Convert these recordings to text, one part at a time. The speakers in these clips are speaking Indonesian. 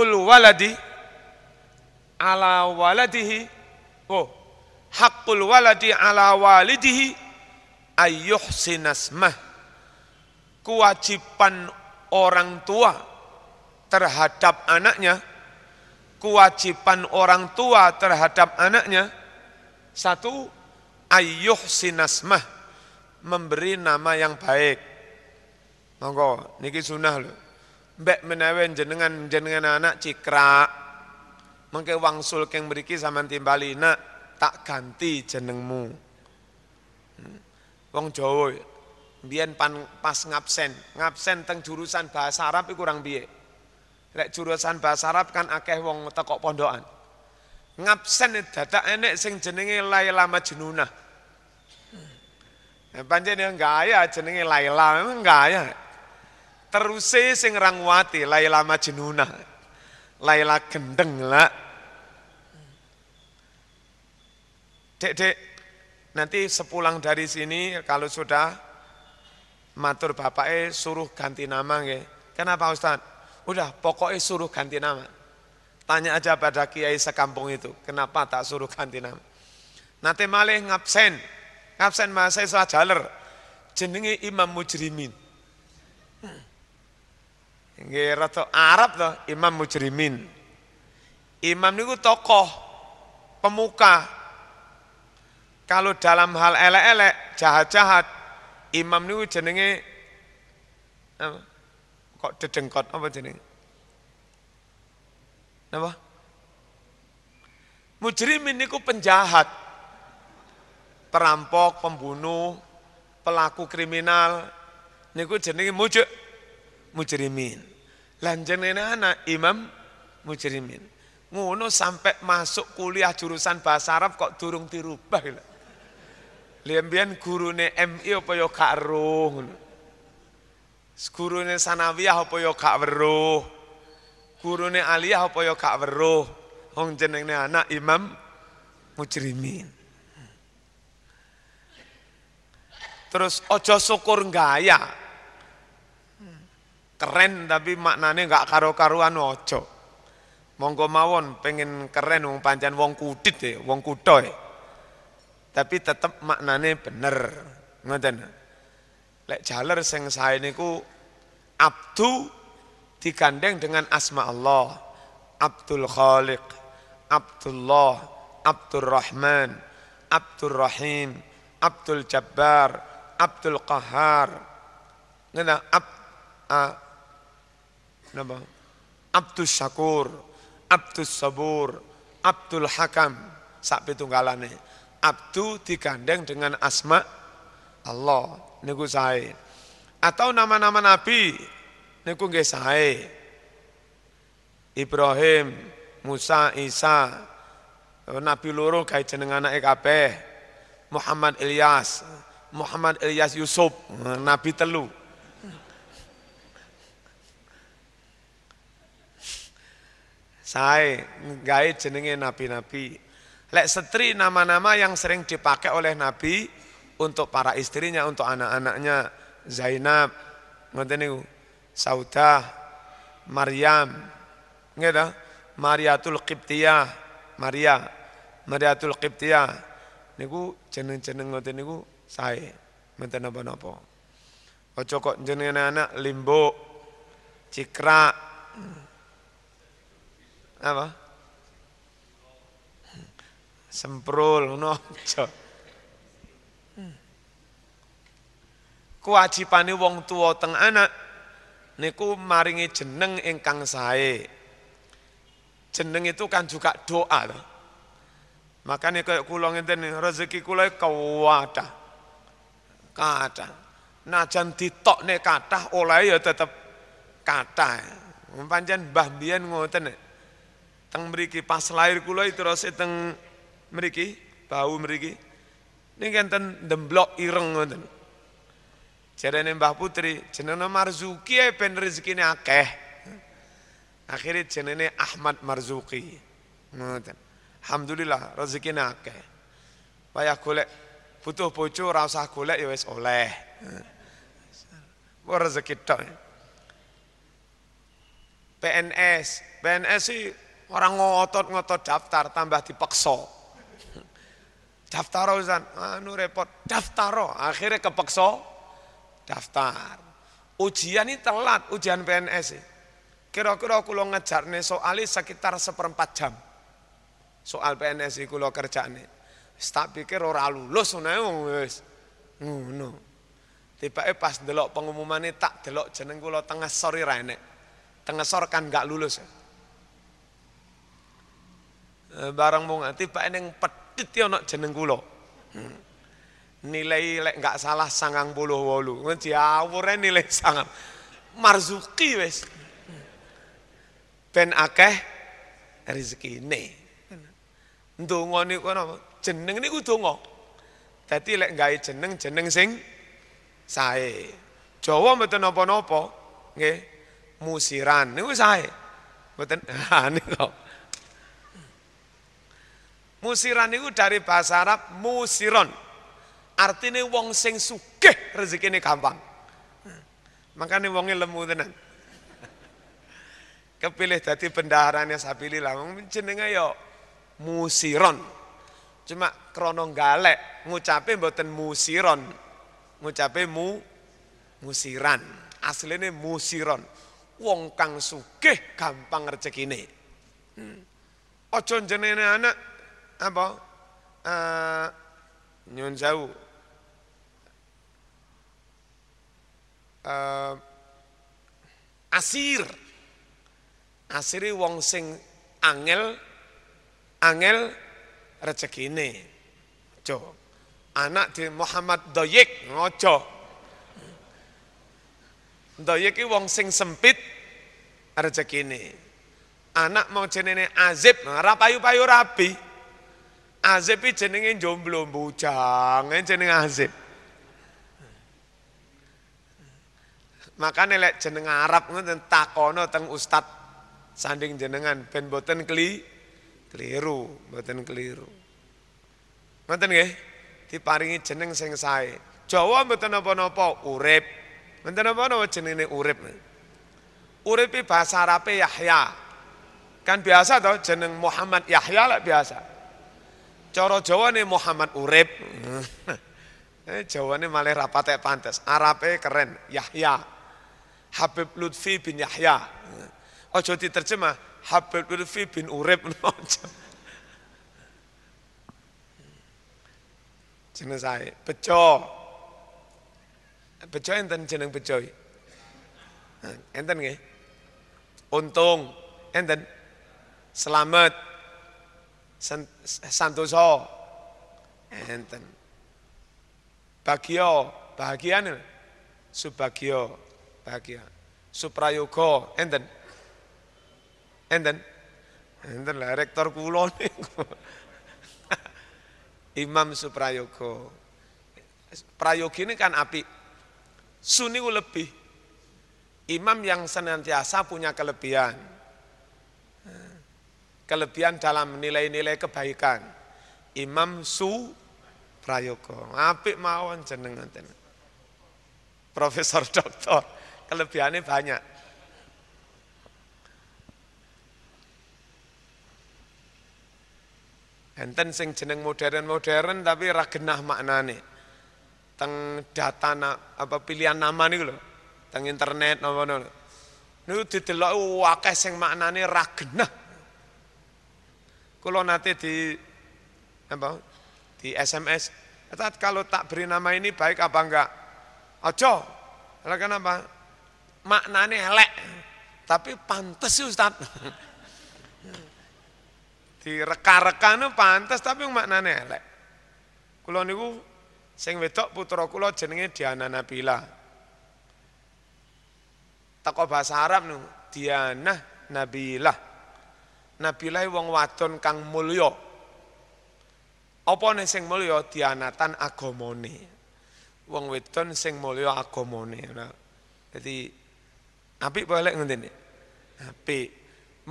hakul waladi ala waladihi. Oh hakul waladi ala walidihi ayyuhsinasmah kewajiban orang tua terhadap anaknya kewajiban orang tua terhadap anaknya. Satu ayyuhsinasmah memberi nama yang baik. Monggo niki sunah lho mbek menawa jenengan jenengan anak cikra mengke wangsul keng mriki sampean timbali nak tak ganti jenengmu. Hmm. wong Jawa biyen pas ngabsen. Ngabsen teng jurusan bahasa Arab iku kurang piye? Lek jurusan bahasa Arab kan akeh wong teko pondokan. Ngabsen dadak enek sing jenenge Laila Majnunah. Nah, pancen gaya jenenge Laila, memang gaya. Teruse sing rangwati Laila Majnunah. Laila gendeng lah. Dek, dek, nanti sepulang dari sini kalau sudah matur bapaknya suruh ganti nama nge. Kenapa Ustaz? Udah pokoknya suruh ganti nama. Tanya aja pada kiai sekampung itu, kenapa tak suruh ganti nama? Nanti malih ngabsen, ngabsen mahasiswa jaler, jenenge Imam Mujrimin. Nggih rada Arab to, Imam Mujrimin. Imam niku tokoh pemuka. Kalau dalam hal elek-elek, jahat-jahat, imam niku jenenge? Kok dedengkot apa jenenge? Apa? Mujrimin niku penjahat. Perampok, pembunuh, pelaku kriminal niku jenenge mujrik mujrimin. Lanjene anak Imam Mujrimin. Ngono sampai masuk kuliah jurusan bahasa Arab kok durung dirubah lho. Liambian gurune MI apa ya gak roh. Gurune sanawiyah apa ya gak weruh. Gurune aliyah apa ya gak weruh. Wong jenenge anak Imam Mujrimin. Terus ojo syukur gaya keren tapi maknanya nggak karo-karuan ojo. Monggo mawon pengen keren wong pancen wong kudit ya, wong kutho ya. Tapi tetap maknanya bener. Ngoten. Lek jaler sing sae niku abdu digandeng dengan asma Allah. Abdul Khaliq, Abdullah, Abdul Rahman, Abdul Rahim, Abdul Jabbar, Abdul Qahar. Ngena ab, Napa? Abdus Syakur, Abdus Sabur, Abdul Hakam, sak pitunggalane. Abdu digandeng dengan asma Allah niku sae. Atau nama-nama nabi niku nggih sae. Ibrahim, Musa, Isa, Nabi loro gawe jeneng anake kabeh. Muhammad Ilyas, Muhammad Ilyas Yusuf, Nabi telu. Saya gawe jenenge nabi-nabi. Lek setri nama-nama yang sering dipakai oleh nabi untuk para istrinya, untuk anak-anaknya. Zainab, ngoten niku. Saudah, Maryam. Nggih ta? Mariatul Qibtiyah, Maria. Mariatul Qibtiyah. Niku jeneng-jeneng ngoten niku sae. Mboten napa-napa. Aja kok anak Limbo, Cikra, apa? Semprul ngono. Kewajibane wong tua teng anak niku maringi jeneng ingkang sae. Jeneng itu kan juga doa loh. Makanya kayak kula ngenten rezeki kula kawadah. Kathah. Najan ditokne kathah oleh ya tetep kathah. Pancen mbah biyen ngoten nek teng mriki pas lahir kula terus teng mriki bau mriki. Niki enten demblok ireng ngoten. Jarene Mbah Putri jenenge Marzuki e ben rezekine akeh. Akhirnya jenenge Ahmad Marzuki ngoten. Alhamdulillah rezekine akeh. Payah golek butuh bojo ora usah golek ya wis oleh. Rezeki tok. PNS, PNS sih orang ngotot-ngotot daftar tambah dipaksa. Daftar Ustaz, anu repot, daftar akhirnya kepeksa daftar. Ujian ini telat, ujian PNS. Kira-kira kulo ngejar nih soalnya sekitar seperempat jam. Soal PNS kulo kerjane. Tak pikir ora lulus ngono wis. Ngono. Tiba pas delok pengumuman ini tak delok jeneng kulo tengah sore ra Tengah sore kan gak lulus. Eh, barang mau nganti pak eneng pedit ya nak jeneng kulo. Hmm. Nilai lek nggak salah sangang puluh wolu. Diawure nilai sangang. Marzuki wes. Ben akeh rezekine. Ndonga niku napa? Jeneng niku donga. Dadi lek gawe jeneng jeneng sing sae. Jawa mboten napa-napa, nggih. Musiran niku sae. Mboten ha niku. Musiran itu dari bahasa Arab musiron. Artinya wong sing sugih rezekine gampang. Makanya wongnya lemu tenan. Kepilih dadi bendaharane lah. jenenge ya musiron. Cuma krono galek ngucape mboten musiron. Ngucape mu musiran. Aslinya musiron. Wong kang sugih gampang rezekine. Hmm. Ojo jenenge anak apa? Uh, nyun jauh. Uh, asir. Asiri wong sing angel angel rezekine. Jo. Anak di Muhammad Doyek ngojo. Doyek ki wong sing sempit rezekine. Anak mau jenenge Azib, ora payu-payu rabi. Azib iki jenenge jomblo bujang, jenenge Azib. Makane lek jeneng Arab ngoten takono teng ustad sanding jenengan ben boten kli keliru, boten keliru. Ngoten nggih? Diparingi jeneng sing sae. Jawa mboten napa-napa, urip. Mboten napa-napa jenenge urip. Urip bahasa Arabe Yahya. Kan biasa toh jeneng Muhammad Yahya lah biasa. Coro Jawa nih Muhammad Urip. eh, Jawa nih malah rapate pantas. Arabe keren. Yahya. Habib Lutfi bin Yahya. Ojo diterjemah Habib Lutfi bin Urip. jeneng saya. Bejo. Bejo enten jeneng bejo. Enten nggih. Untung. Enten. Selamat santoso enten. Bagio bahagia subagio bahagia suprayoga enten. Enten. Enten lah rektor kula Imam Suprayoga prayogi ini kan api. Suni lebih. Imam yang senantiasa punya kelebihan kelebihan dalam nilai-nilai kebaikan. Imam Su Prayogo, apik mawon jenengan Profesor doktor, kelebihannya banyak. Enten sing jeneng modern-modern tapi ra genah maknane. Teng data na, apa pilihan nama nih lho, teng internet napa niku. Niku didelok akeh sing maknane ra genah kalau nanti di apa, di SMS, kalau tak beri nama ini baik apa enggak? Ojo, kenapa? Maknanya elek, tapi pantas sih Ustaz. di reka-reka pantas tapi maknanya elek. Kulo niku sing wedok putra kula jenenge Diana Nabila. Teko bahasa Arab nu Diana Nabilah. Nabilah wong wadon kang mulya. Apa nek sing mulya dianatan agamane. Wong wedon sing mulya agamane. Jadi apik boleh ngene. Apik.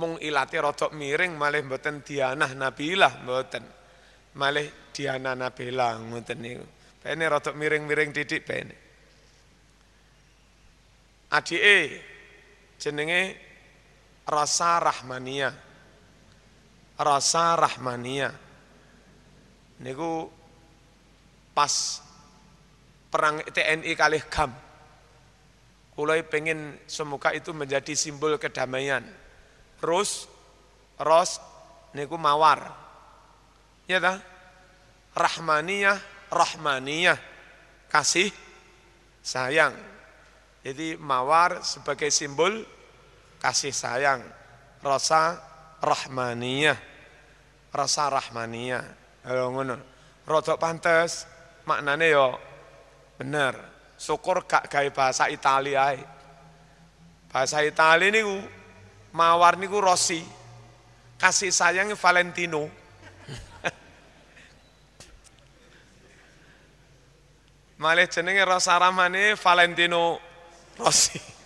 Mung ilate rada miring malih mboten dianah Nabilah mboten. Malih diana Nabila ngoten niku. Pene rada miring-miring titik pene. Adike jenenge rasa rahmania. Rasa rahmania. Niku pas perang TNI kali GAM. Kulai pengen semoga itu menjadi simbol kedamaian. Rus, ros, niku mawar. Ya dah? Rahmaniyah, rahmaniyah. Kasih, sayang. Jadi mawar sebagai simbol kasih sayang. Rasa rahmaniyah. Rasa rahmaniyah. Kalau ngono. Rodok pantes maknane yo bener. Syukur gak gawe bahasa Italia Bahasa Italia niku mawar niku Rossi. Kasih sayang Valentino. Malih jenenge rasa ramane Valentino Rossi.